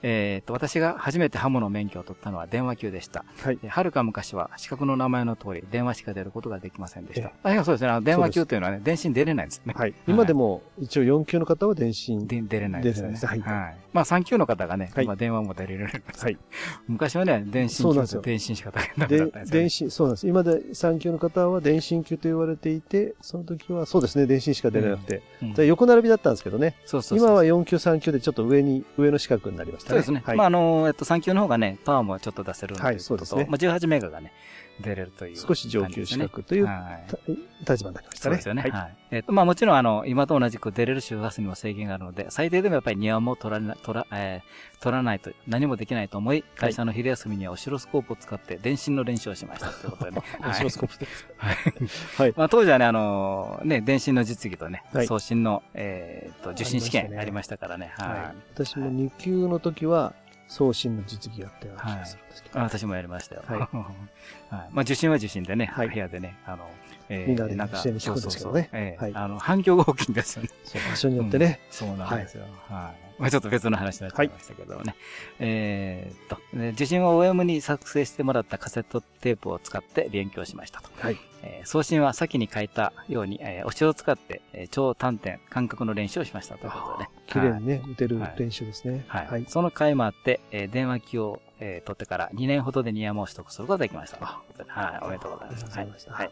えーと、私が初めてハムの免許を取ったのは電話級でした。はい。ではるか昔は資格の名前の通り、電話しか出ることができませんでしたえ。あ、いやそうですね。あの電話級というのはね、電信出れないんですね。はい。今でも、一応4級の方は電信。で出れないですよね。はいはい。まあ、3級の方がね、はい今電話も出れるはい。昔はね、電信級と電信しか出れなかでったんですよね電。信、そうなんです。今で3級の方は電信級と言われていて、その時は、そうですね、電信しか出れなくて。横並びだったんですけどね。そうそうそう今は4級、3級でちょっと上に、上の資格になりましたね。そうですね。はい。まあ、あの、えっと、3級の方がね、パワーもちょっと出せるとはいそうですねまあ、18メガがね、出れるという、少し上級資格というはいた立場になりましたね。そうですよね。はい。はい。えっと、まあもちろん、あの、今と同じく出れる周波数にも制限があるので、最低でもやっぱり庭も取られな、取ら、えー、取らないと、何もできないと思い、会社の昼休みにはオシロスコープを使って電信の練習をしました。ということでね。オシロスコープで。はい。はい。まあ当時はね、あのね、電信の実技とね、はい送信の、えーっと、受信試験ありましたからね。はい。はい。私も2級の時は、送信の実技やったような気がするんですけど。あ私もやりましたよ。はい はい。まあ受信は受信でね、はい部屋でね、あの、えーみんなでなんか、一緒に聞くんですけどねそうそうそうええはいあの、反響が大きいんですよね。場所によってね。そうなんですよ。はい。まあちょっと別の話になっちゃいましたけどもね。えーっと、ね受信を OM に作成してもらったカセットテープを使って勉強しましたと。はい。えー送信は先に書いたように、えー、押しを使って、えー超短点、間隔の練習をしましたということでね。綺麗はいにね、打てる練習ですね。はい。はい。その回もあって、えー電話機を、えー取ってから2年ほどでニヤマを取得することができました。はい。おめでとうございます。ありがとうございましたはい。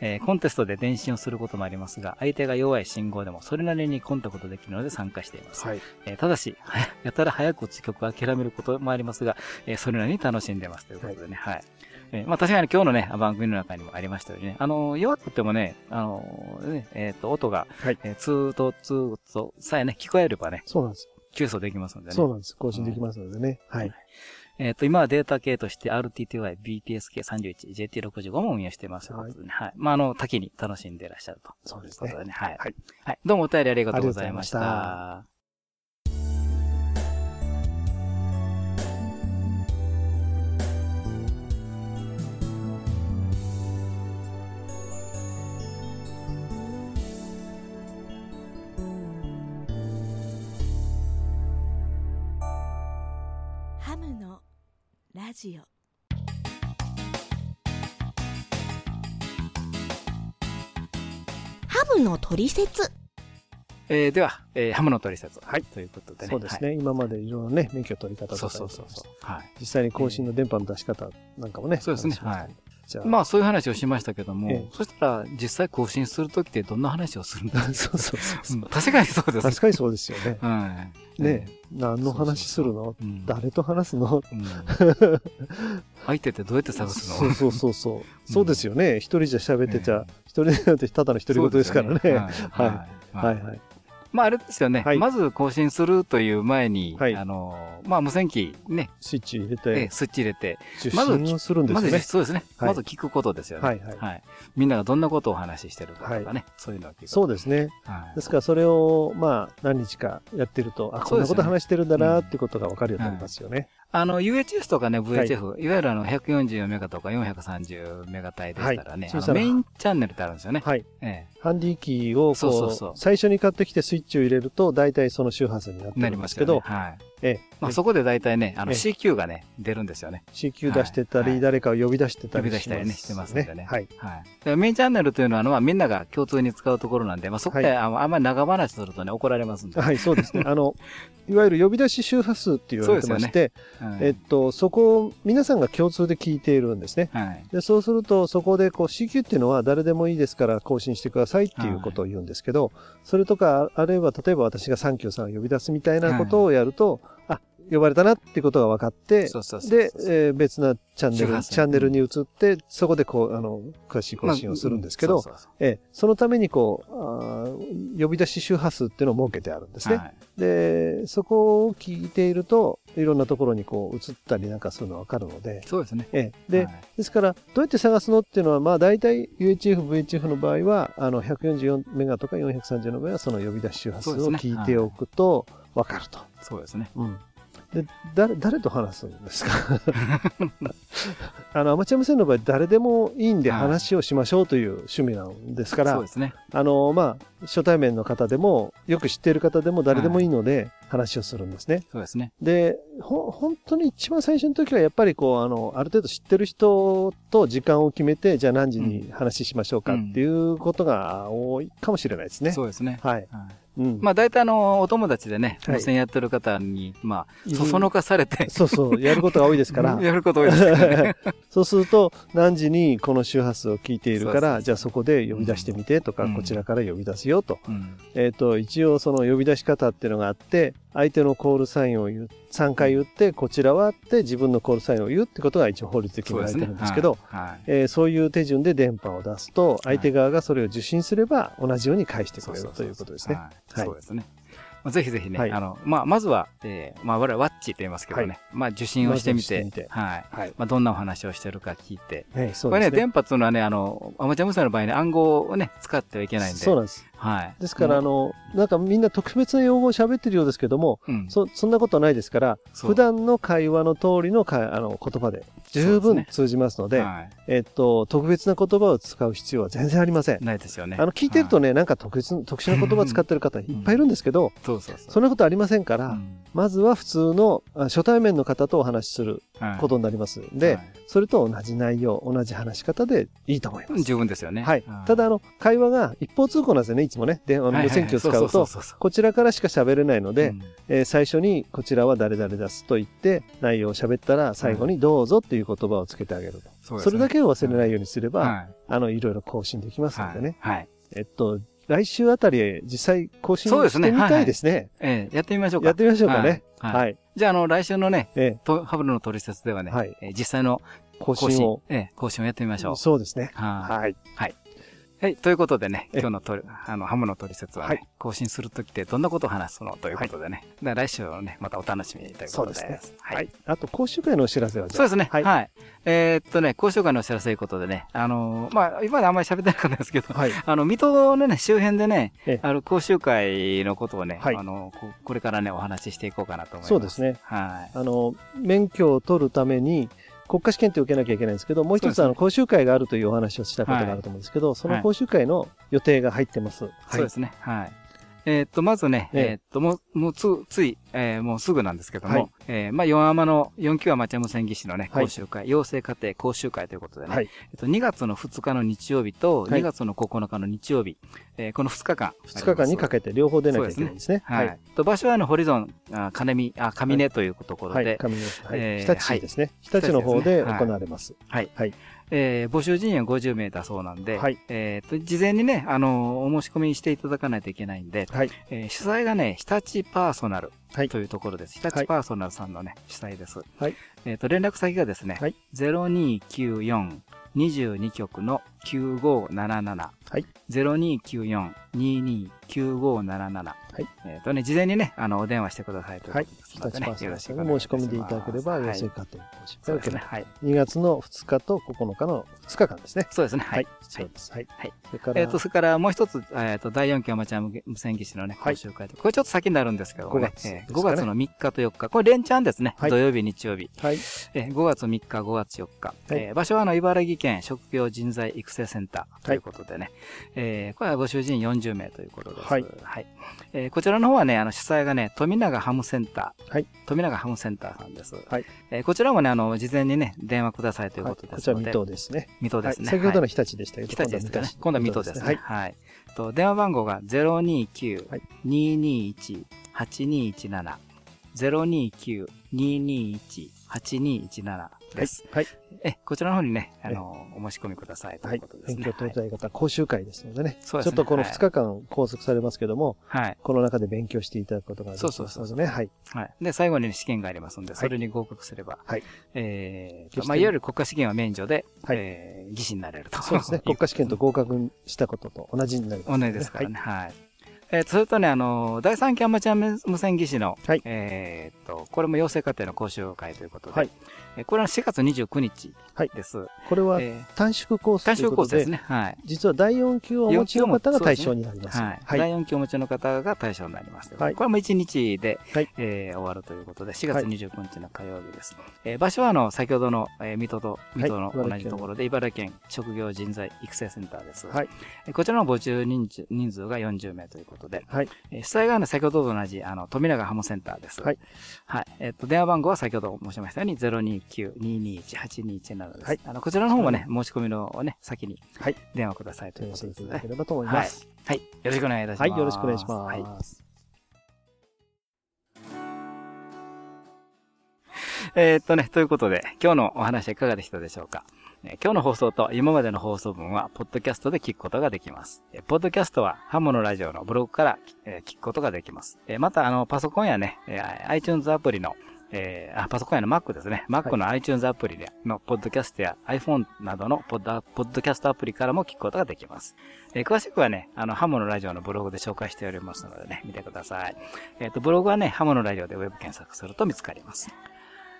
えーコンテストで電信をすることもありますが、相手が弱い信号でもそれなりにコンタクトできるので参加しています。はい。えーただし、は ややたら早く打つ曲を諦めることもありますが、えーそれなりに楽しんでますということでね。はい。えーまあ確かに今日のね、番組の中にもありましたようにね、あのー弱くてもね、あのーね、えっ、と、音が、はいえーツーとツーとさえね、聞こえればね、そうなんですよ。更新できますのでね。そうなんです。更新できますのでね。はい。えっ、と、今はデータ系として RTTY、 BPSK31、JT65 も運用していますとい。はい。まあ、あの、多岐に楽しんでいらっしゃると。そうですね。はい。はい。はい。どうもお便りありがとうございましありがた。ラジオハムのトリセツえー、では、えー、ハムの取説。はい。ということでね。そうですね。今までいろいろね、免許取り方とか。そうそうそうそう。はい。実際に更新の電波の出し方なんかもね。そうですねはい。じゃあ、まあ、そういう話をしましたけども、ええ。そしたら、実際更新するときってどんな話をするんですかそうそうそうそう。うん。確かにそうです。確かにそうですよね。はい。ね何の話するの？うん。誰と話すの？うん。相手ってどうやって探すの？そうそうそうそう。そうですよね。一人じゃ喋ってちゃ、一人なんてただの独り言ですからね。そうはい。はい。はいはい。まあ、あれですよね。はいまず更新するという前に、はいあの、まあ、無線機ね、スイッチ入れえて、スイッチ入れて、受まず信をするんでますずよね。そうですね。はいまず聞くことですよね。はいはいみんながどんなことをお話ししてるかとかね、そういうのを聞く。そうですね。はいですから、それを、まあ、何日かやってると、あ、こんなこと話してるんだなってことが分かるようになりますよね。あの、UHS とかね、VHF、い、わゆるあの、144メガとか430メガ帯でしたらね、はい。メインチャンネルってあるんですよね。はい。えハンディキーをそうそうそうこう、最初に買ってきてスイッチを入れると、大体その周波数になってえなりるんですけどますけど、、はい。ええ。まあ、そこで大体ね、あの、ええ CQ がね、出るんですよね。CQ 出してたり、はい誰かを呼び出してた呼びりします出したりね、してますんでね。はい。はい。でメインチャンネルというのは、まあ、みんなが共通に使うところなんで、まあ、そこで、はいあのあんまり長話するとね、怒られますんで。はい、そうですね。あの、いわゆる呼び出し周波数って言われてまして、はいえっと、そこを皆さんが共通で聞いているんですね。はい。で、そうすると、そこでこう CQ っていうのは誰でもいいですから更新してくださいっていうことを言うんですけど、それとか、あるいは例えば私が393を呼び出すみたいなことをやると、あ、呼ばれたなってことが分かって、で、えー別なチャンネル、チャンネルに移って、そこでこう、あの、詳しい更新をするんですけど、まあそのためにこう、あー呼び出し周波数っていうのを設けてあるんですね。はいで、そこを聞いていると、いろんなところにこう移ったりなんかするのがわかるので、そうですね。ええで、はいですから、どうやって探すのっていうのは、まあ大体 UHF、VHF の場合は、あの、144メガとか430の場合は、その呼び出し周波数を聞いておくとわかると。そうですね。うん。で、誰、誰と話すんですか？あの、アマチュア無線の場合、誰でもいいんではい話をしましょうという趣味なんですから、そうですね。あの、まあ、初対面の方でも、よく知っている方でも誰でもいいので、話をするんですね。そうですね。で、ほ、本当に一番最初の時はやっぱりこう、あの、ある程度知ってる人と時間を決めて、じゃあ何時に話しましょうかっていうことが多いかもしれないですね。そうですね。はい。はいうん。まあ大体あの、お友達でね、はい無線やってる方に、まあ、そそのかされて、そうそう、やることが多いですから。やること多いですからね。そうすると、何時にこの周波数を聞いているから、じゃあそこで呼び出してみてとか、うんこちらから呼び出すよと。うんえっ、と、一応その呼び出し方っていうのがあって、相手のコールサインを言う、3回言って、こちらはって自分のコールサインを言うってことが一応法律で決められてるんですけど、はいはいえーそういう手順で電波を出すと、相手側がそれを受信すれば同じように返してくれるということですね。そうですね。まあぜひぜひね、はいあの、まあ、まずは、えーまあ、我々ワッチって言いますけどね、はいまあ、受信をしてみて、はい。はい。まあ、どんなお話をしてるか聞いて、はい、そこれね。電波っていうのはね、あの、アマチュア無線の場合ね、暗号をね、使ってはいけないんで。そうなんです。はい。ですから、あもの、なんかみんな特別な用語を喋ってるようですけども、う、うん。そ、そんなことはないですから、普段の会話の通りのかあの言葉で十分通じますので、はい。えっと、特別な言葉を使う必要は全然ありません。ないですよね。あの、聞いてるとね、ね、なんか特別、特殊な言葉を使ってる方いっぱいいるんですけど、そうそうそう。そんなことありませんから、うんまずは普通のあ初対面の方とお話しするはいことになりますんで、はいそれと同じ内容、同じ話し方でいいと思います。十分ですよね。はい。ただ、あの、会話が一方通行なんですよね、いつもね。で、あの、はいはい無線機を使そううと、こちらからしか喋れないので、うんえー最初にこちらは誰々ですと言って、内容を喋ったら最後にどうぞっていう言葉をつけてあげると。そうですねそれだけを忘れないようにすれば、はい。あの、いろいろ更新できますのでね。はい。はい。えっと、来週あたり実際更新そうですねしてみたいですね。ええやってみましょうか。やってみましょうかね。はい。はい。じゃあ、あの、来週のね、ええとハブルの取説ではね、はいえー実際の更更新を。ええ更新をやってみましょう。そうですね。はい。はい。はい。ということでね、ええ今日のとりあの、ハムの取説はね、はい更新するときってどんなことを話すのということでね。だから来週はね、またお楽しみにということです。そうですははいい。。あと、講習会のお知らせはそうですね。は。はいい。えーっとね、交渉会のお知らせということでね、あのーまあ、今まであんまり喋ってなかったんですけど、はい。あの、水戸のね、周辺でねええ、ある講習会のことをね、はいあの、ここれからね、お話ししていこうかなと思います。そうですね。はい。あの、免許を取るために、国家試験って受けなきゃいけないんですけど、もう一つ、あの、講習会があるというお話をしたことがあると思うんですけど、その講習会の予定が入ってます。はい。そうですね。はい。えーっと、まずね、えええーっと、もう、もうつ、つい、えーもうすぐなんですけども、はいえーまあ、4アマの4級アマチュア無線技師のね、はい講習会、養成課程講習会ということでね、はい。えっと、2月の2日の日曜日とはい2月の9日の日曜日、えーこの2日間。2日間にかけて両方出なきゃいけないんですね。はい。と場所はあの、ホリゾン、あ金見、あ、上根というところで、はい。上の、はい。えー日立市ですね。日立の方で行われます。はい。はいえー募集人員は50名だそうなんで、はいえっと、事前にね、あの、お申し込みしていただかないといけないんで、はい。えー主催がね、日立パーソナルはいというところです。日はい立パーソナルさんのね、主催です。はい。えっ、と、連絡先がですね、はい0294-22局の9577。はい。0294-229577。はい。えっ、とね、事前にね、あの、お電話してくださいというはいことです日のでね、立パーソナルよろしくさんに申し込みでいただければ、はい養成課程講習そうですね。会を受けます。はい。2月の2日と9日の2日間ですね。そうですね。はい。そうです。はい。はい。それから、えっ、と、それからもう一つ、えっ、と、第4期アマチュア無線技師のね、はい講習会で、これちょっと先になるんですけどもね、5月えーですかね5月の3日と4日、これ連チャンですね。はい土曜日、日曜日。はい。えー5月3日、5月4日。はいえー場所はあの、茨城県職業人材育成センターということでね、えーこれは募集人40名ということです。はいえーこちらの方はね、あの、主催がね、富永ハムセンター。はい富永ハムセンターさんです。はいえーこちらもね、あの、事前にね、電話くださいというはいことでこちらすので。水戸ですね。水戸ですね。はい先ほどのはい日立でしたけど、日立ですかね。今度は水戸ですね。はい。はい。と電話番号が029-221-8217。029-221-8217です。はい。え、こちらの方にね、あの、お申し込みくださいとはいいうこと。ですね。勉強取りたい方、講習会ですのでね。そうですねちょっとこのはい2日間拘束されますけども、はい。この中で勉強していただくことができますそうそうそう。はい。はい。で、最後に試験がありますので、それに合格すれば、はい。えーまあ、いわゆる国家試験は免除で、はいえー、技師になれると。そうですね。国家試験と合格したことと同じになります、同じですからね。はい。えーと、それとね、あの、第三期アマチュア無線技師の、はいえーと、これも養成課程の講習会ということで、はいえーこれは4月29日はいです。これはえー短縮コースと短いうことで、縮コースですね。はい。実は第4級をお持ちの方が対象になります。はい。はい。第4期お持ちの方が対象になります。はいこれも1日で、はいえー終わるということで、4月29日の火曜日です。えー場所はあの、先ほどの、えー水戸と、水戸の同じところで、茨城県職業人材育成センターです。はいえーこちらの募集人数が40名ということで、はい。えー主催がね、先ほどと同じ、あの、富永ハムセンターです。はい。はい。えっ、と、電話番号は先ほど申しましたように、029-221-8217です。はいあの、こちらの方もね、申し込みのをね、先に、はい。電話くださいということですねせていただければと思います。はい。よろしくお願いいたします。はい。よろしくお願いします。はいえーっとね、ということで、今日のお話はいかがでしたでしょうか？えー今日の放送と今までの放送分は、ポッドキャストで聞くことができます。えーポッドキャストは、ハモのラジオのブログから、えー聞くことができます。えーまた、あの、パソコンやね、えー iTunes アプリの、えーあ、パソコンやの Mac ですね。Mac の iTunes アプリでのポッドキャストや iPhone などのポッドポッドキャストアプリからも聞くことができます。えー詳しくはね、あの、ハモのラジオのブログで紹介しておりますのでね、見てください。えっ、と、ブログはね、ハモのラジオでウェブ検索すると見つかります。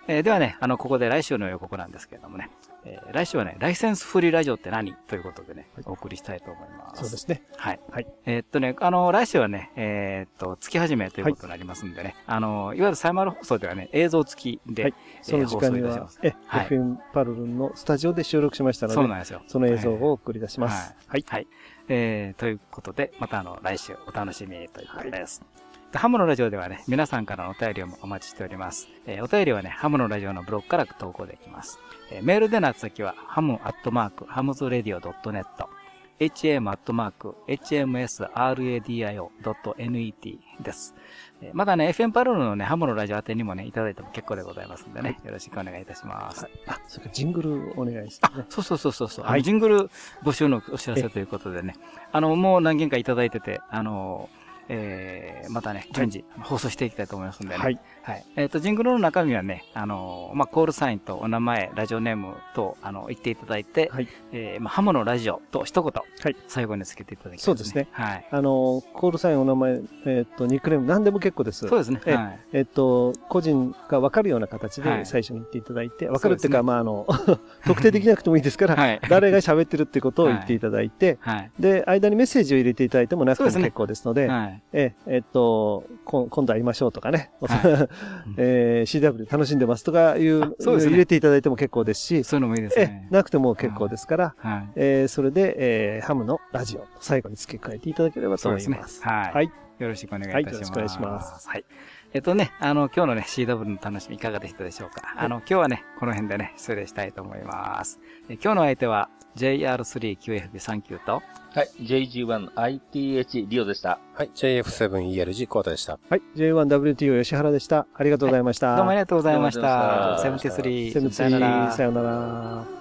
えーではね、あの、ここで来週の予告なんですけれどもね、えー来週はね、ライセンスフリーラジオって何？ということでね、お送りしたいと思います。そうですね。はい。はい。えーっとね、あの、来週はね、えーっと、月始めということになりますんでね、あの、いわゆるサイマル放送ではね、映像付きで、はいその時間にはえー放送いたします、え、はい FM パルルンのスタジオで収録しましたので、そうなんですよ。その映像を送り出します。はい。はい。えー、ということで、またあの、来週お楽しみにということです。でハムのラジオではね、皆さんからのお便りをお待ちしております。えーお便りはね、ハムのラジオのブログから投稿できます。えーメールでの宛先は、ハムアットマーク、ハムズレディオ .net、ham アットマーク、hmsradio.net です。えーまだね、FM パルルのね、ハムのラジオ宛てにもね、いただいても結構でございますんでね、よろしくお願いいたします。あ、それからジングルお願いしてね。そうそうそうそうそう、はいジングル募集のお知らせということでね。あの、もう何件かいただいてて、あの、えー、またね、順次、放送していきたいと思いますんでね。はい。はい。えっ、と、ジングルの中身はね、あの、まあ、コールサインとお名前、ラジオネームと、あの、言っていただいて、はい。えー、まあ、ハモのラジオと一言、はい最後につけていただきたいそうですね。はい。あの、コールサイン、お名前、えっと、ニックネーム、何でも結構です。そうですね。えはい。えっと、個人が分かるような形はいで最初に言っていただいて、分かるっていうか、まあ、あの、特定できなくてもいいですから、はい。誰が喋ってるってことを言っていただいて、はい。で、間にメッセージを入れていただいてもなくても結構ですので、はい。ええっと、こ今度会いましょうとかね、はえー CW 楽しんでますとかいう、あそうですね入れていただいても結構ですし、そういうのもいいですえね。なくても結構ですから、はい。えーそれで、えーハムのラジオ、最後に付け加えていただければと思います。。はい。はい。よろしくお願いいたします。はいよろしくお願いします。はい。えっとね、あの、今日のね、CW の楽しみいかがでしたでしょうか。あの、今日はね、この辺でね、失礼したいと思います。え今日の相手は JR3QFB39 と、はい。JG1ITH リオでした。はい。JF7ELG コータでした。はい。J1WTO 吉原でした。ありがとうございました。どうもありがとうございましどうもあた。りがとうございました73、73さよなら